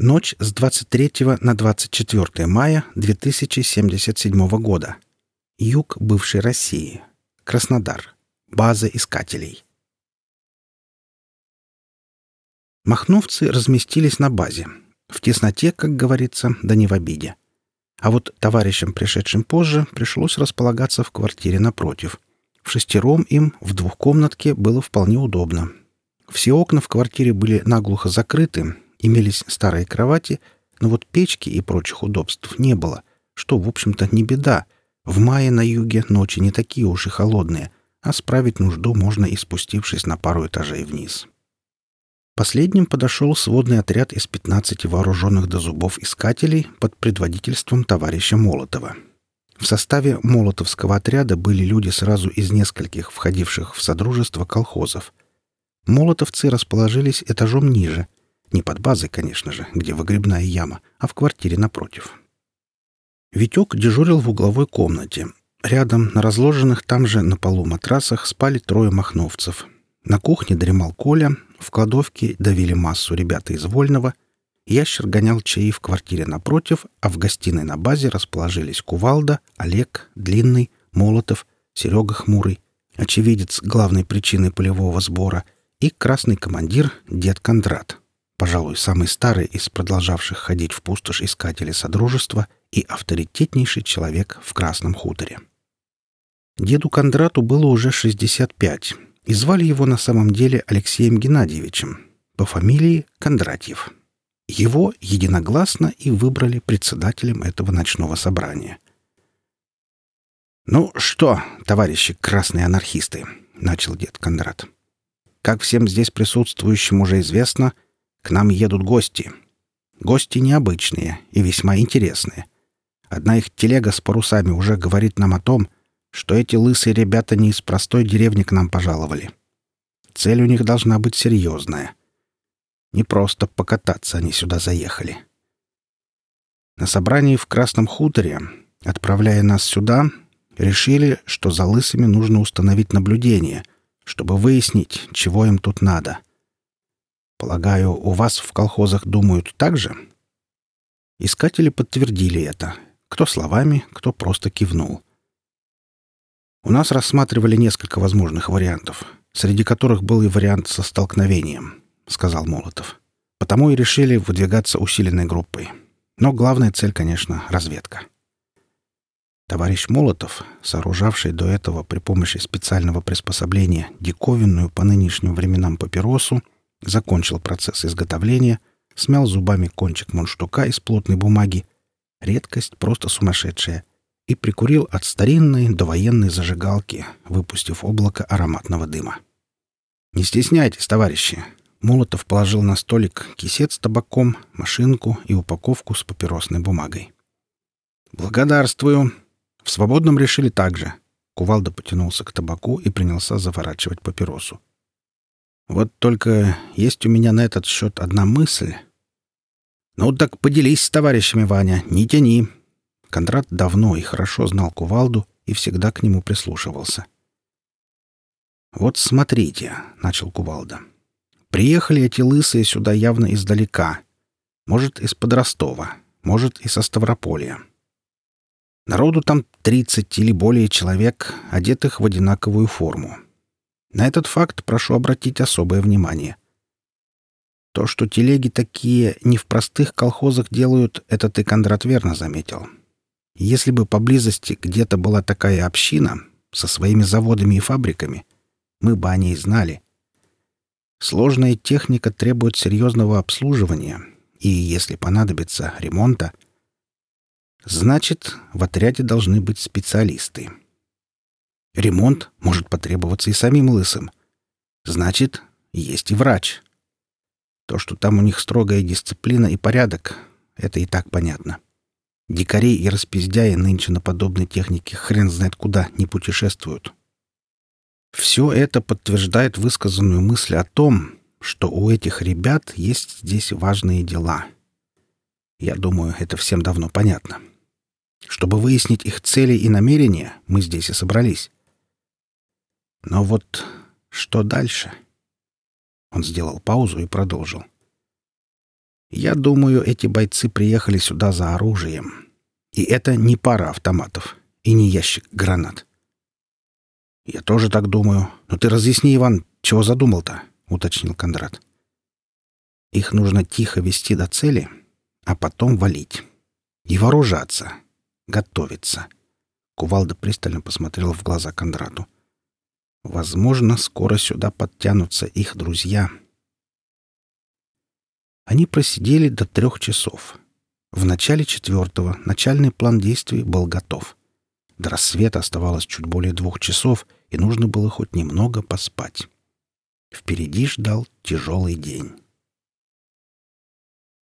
Ночь с 23 на 24 мая 2077 года. Юг бывшей России. Краснодар. База искателей. Махновцы разместились на базе. В тесноте, как говорится, да не в обиде. А вот товарищам, пришедшим позже, пришлось располагаться в квартире напротив. В шестером им в двухкомнатке было вполне удобно. Все окна в квартире были наглухо закрыты, Имелись старые кровати, но вот печки и прочих удобств не было, что, в общем-то, не беда. В мае на юге ночи не такие уж и холодные, а справить нужду можно и спустившись на пару этажей вниз. Последним подошел сводный отряд из 15 вооруженных до зубов искателей под предводительством товарища Молотова. В составе молотовского отряда были люди сразу из нескольких входивших в содружество колхозов. Молотовцы расположились этажом ниже, не под базой, конечно же, где выгребная яма, а в квартире напротив. Витек дежурил в угловой комнате. Рядом, на разложенных там же на полу матрасах, спали трое махновцев. На кухне дремал Коля, в кладовке давили массу ребята из Вольного. Ящер гонял чаи в квартире напротив, а в гостиной на базе расположились Кувалда, Олег, Длинный, Молотов, Серега Хмурый, очевидец главной причины полевого сбора, и красный командир дед Кондрат, пожалуй, самый старый из продолжавших ходить в пустошь искателей Содружества и авторитетнейший человек в Красном хуторе. Деду Кондрату было уже 65, и звали его на самом деле Алексеем Геннадьевичем, по фамилии Кондратьев. Его единогласно и выбрали председателем этого ночного собрания. «Ну что, товарищи красные анархисты», — начал дед Кондрат. «Как всем здесь присутствующим уже известно, — к нам едут гости. Гости необычные и весьма интересные. Одна их телега с парусами уже говорит нам о том, что эти лысые ребята не из простой деревни к нам пожаловали. Цель у них должна быть серьезная. Не просто покататься они сюда заехали. На собрании в Красном хуторе, отправляя нас сюда, решили, что за лысыми нужно установить наблюдение, чтобы выяснить, чего им тут надо. Полагаю, у вас в колхозах думают так же? Искатели подтвердили это. Кто словами, кто просто кивнул. У нас рассматривали несколько возможных вариантов, среди которых был и вариант со столкновением, сказал Молотов. Потому и решили выдвигаться усиленной группой. Но главная цель, конечно, разведка. Товарищ Молотов, сооружавший до этого при помощи специального приспособления диковинную по нынешним временам папиросу, закончил процесс изготовления, смял зубами кончик мундштука из плотной бумаги, редкость просто сумасшедшая, и прикурил от старинной до военной зажигалки, выпустив облако ароматного дыма. «Не стесняйтесь, товарищи!» Молотов положил на столик кисет с табаком, машинку и упаковку с папиросной бумагой. «Благодарствую!» В свободном решили так же. Кувалда потянулся к табаку и принялся заворачивать папиросу. Вот только есть у меня на этот счет одна мысль. Ну так поделись с товарищами, Ваня, не тяни. Кондрат давно и хорошо знал Кувалду и всегда к нему прислушивался. «Вот смотрите», — начал Кувалда. «Приехали эти лысые сюда явно издалека. Может, из-под Ростова, может, и со Ставрополья. Народу там тридцать или более человек, одетых в одинаковую форму. На этот факт прошу обратить особое внимание. То, что телеги такие не в простых колхозах делают, это ты, Кондрат, верно заметил. Если бы поблизости где-то была такая община со своими заводами и фабриками, мы бы о ней знали. Сложная техника требует серьезного обслуживания и, если понадобится, ремонта. Значит, в отряде должны быть специалисты. Ремонт может потребоваться и самим лысым. Значит, есть и врач. То, что там у них строгая дисциплина и порядок, это и так понятно. Дикари и распиздяи нынче на подобной технике хрен знает куда не путешествуют. Все это подтверждает высказанную мысль о том, что у этих ребят есть здесь важные дела. Я думаю, это всем давно понятно. Чтобы выяснить их цели и намерения, мы здесь и собрались. Но вот что дальше? Он сделал паузу и продолжил. Я думаю, эти бойцы приехали сюда за оружием. И это не пара автоматов и не ящик гранат. «Я тоже так думаю. Но ты разъясни, Иван, чего задумал-то?» — уточнил Кондрат. «Их нужно тихо вести до цели, а потом валить. И вооружаться. Готовиться». Кувалда пристально посмотрел в глаза Кондрату. «Возможно, скоро сюда подтянутся их друзья». Они просидели до трех часов. В начале четвертого начальный план действий был готов. До рассвета оставалось чуть более двух часов, и нужно было хоть немного поспать. Впереди ждал тяжелый день.